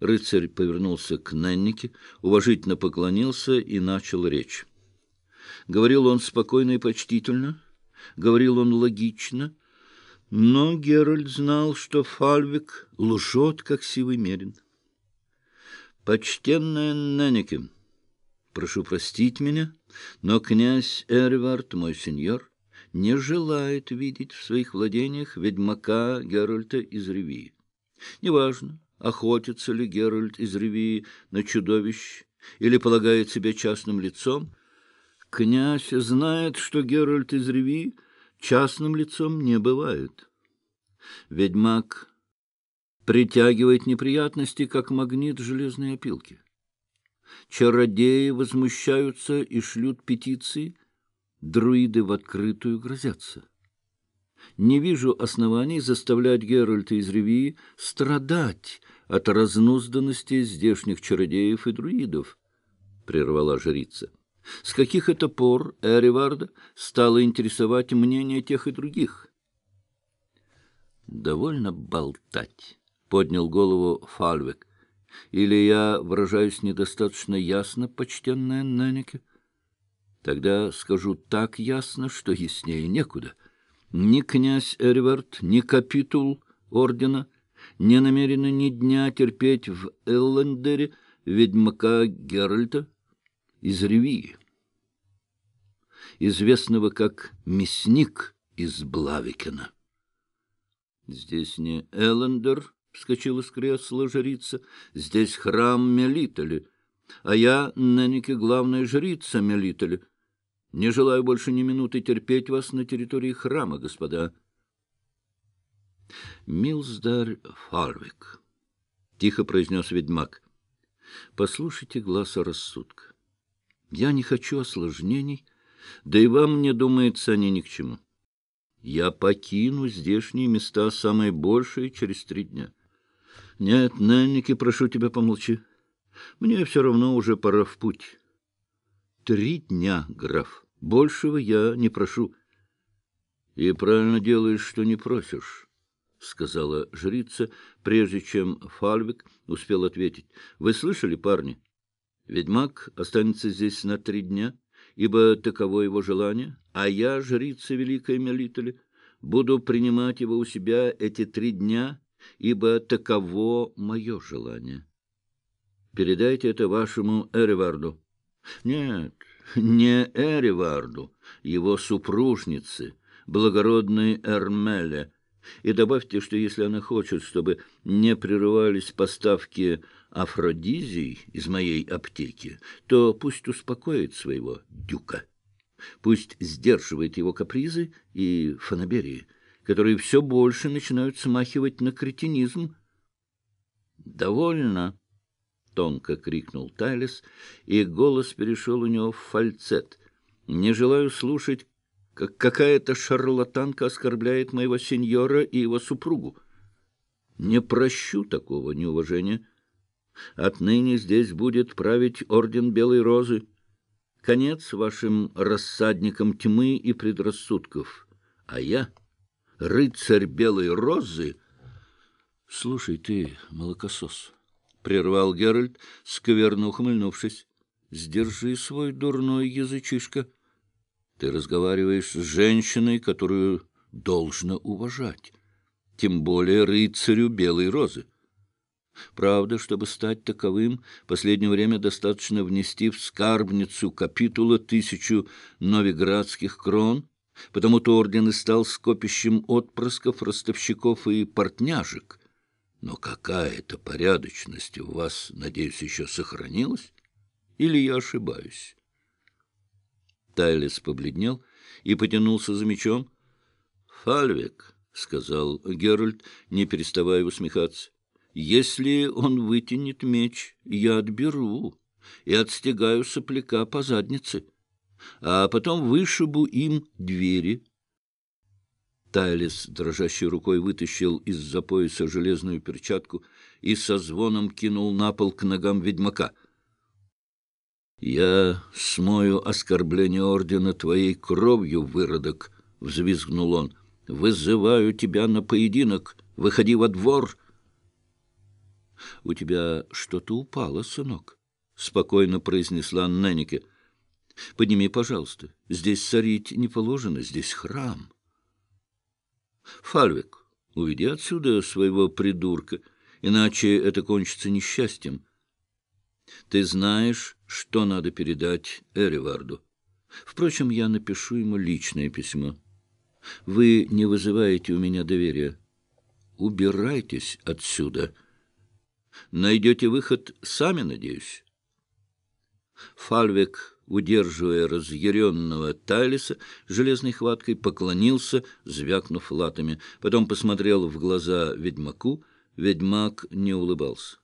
Рыцарь повернулся к Неннике, уважительно поклонился и начал речь. Говорил он спокойно и почтительно, говорил он логично, но Геральт знал, что Фальвик лжет, как сивый мерин. «Почтенная Неннике, прошу простить меня, но князь Эрвард, мой сеньор, не желает видеть в своих владениях ведьмака Геральта из Ревии. Неважно, охотится ли Геральт из Ревии на чудовищ или полагает себя частным лицом, князь знает, что Геральт из Ревии частным лицом не бывает. Ведьмак притягивает неприятности, как магнит железной опилки. Чародеи возмущаются и шлют петиции, друиды в открытую грозятся. Не вижу оснований заставлять Геральта из Ревии страдать от разнузданности здешних чародеев и друидов, — прервала жрица. С каких это пор Эриварда стало интересовать мнение тех и других? — Довольно болтать, — поднял голову Фальвек. — Или я выражаюсь недостаточно ясно, почтенная Ненеке? Тогда скажу так ясно, что яснее некуда. Ни князь Эривард, ни капитул ордена не намерены ни дня терпеть в Эллендере ведьмака Геральта из Ревии, известного как мясник из Блавикена. Здесь не Эллендер, — вскочила с кресла жрица, — здесь храм Мелитали, а я, Неннике, главная жрица Мелитали. Не желаю больше ни минуты терпеть вас на территории храма, господа. Милздарь Фарвик, — тихо произнес ведьмак, — послушайте глаза рассудка. Я не хочу осложнений, да и вам, мне думается, они ни к чему. Я покину здешние места, самые большие, через три дня. Нет, Ненники, прошу тебя, помолчи. Мне все равно уже пора в путь. Три дня, граф. Большего я не прошу. И правильно делаешь, что не просишь. — сказала жрица, прежде чем Фальвик успел ответить. — Вы слышали, парни? Ведьмак останется здесь на три дня, ибо таково его желание, а я, жрица Великой Мелитали, буду принимать его у себя эти три дня, ибо таково мое желание. Передайте это вашему Эриварду. Нет, не Эриварду, его супружнице, благородной Эрмеле, и добавьте, что если она хочет, чтобы не прерывались поставки афродизий из моей аптеки, то пусть успокоит своего дюка. Пусть сдерживает его капризы и фанаберии, которые все больше начинают смахивать на кретинизм. «Довольно!» — тонко крикнул Тайлес, и голос перешел у него в фальцет. «Не желаю слушать, как какая-то шарлатанка оскорбляет моего сеньора и его супругу. Не прощу такого неуважения. Отныне здесь будет править орден Белой Розы. Конец вашим рассадникам тьмы и предрассудков. А я, рыцарь Белой Розы... — Слушай ты, молокосос, — прервал Геральт, скверно ухмыльнувшись, — сдержи свой дурной язычишко. Ты разговариваешь с женщиной, которую должно уважать, тем более рыцарю Белой Розы. Правда, чтобы стать таковым, последнее время достаточно внести в скарбницу капитула тысячу новиградских крон, потому-то орден и стал скопищем отпрысков, ростовщиков и портняжек. Но какая-то порядочность у вас, надеюсь, еще сохранилась? Или я ошибаюсь? Тайлес побледнел и потянулся за мечом. — Фальвик, — сказал Геральт, не переставая усмехаться, — если он вытянет меч, я отберу и отстегаю сопляка по заднице, а потом вышибу им двери. Тайлес дрожащей рукой вытащил из-за пояса железную перчатку и со звоном кинул на пол к ногам ведьмака — «Я смою оскорбление ордена твоей кровью, выродок!» — взвизгнул он. «Вызываю тебя на поединок! Выходи во двор!» — У тебя что-то упало, сынок, — спокойно произнесла Неннике. — Подними, пожалуйста. Здесь сорить не положено, здесь храм. — Фальвик, уведи отсюда своего придурка, иначе это кончится несчастьем. Ты знаешь, что надо передать Эриварду. Впрочем, я напишу ему личное письмо. Вы не вызываете у меня доверия. Убирайтесь отсюда. Найдете выход сами, надеюсь. Фальвик, удерживая разъяренного Тайлиса, железной хваткой поклонился, звякнув латами. Потом посмотрел в глаза ведьмаку. Ведьмак не улыбался.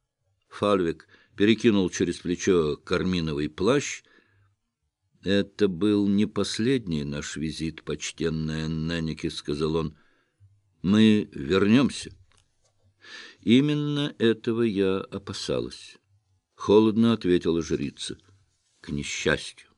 Фальвик перекинул через плечо карминовый плащ. «Это был не последний наш визит, почтенная Наники», — сказал он. «Мы вернемся». «Именно этого я опасалась», — холодно ответила жрица. «К несчастью».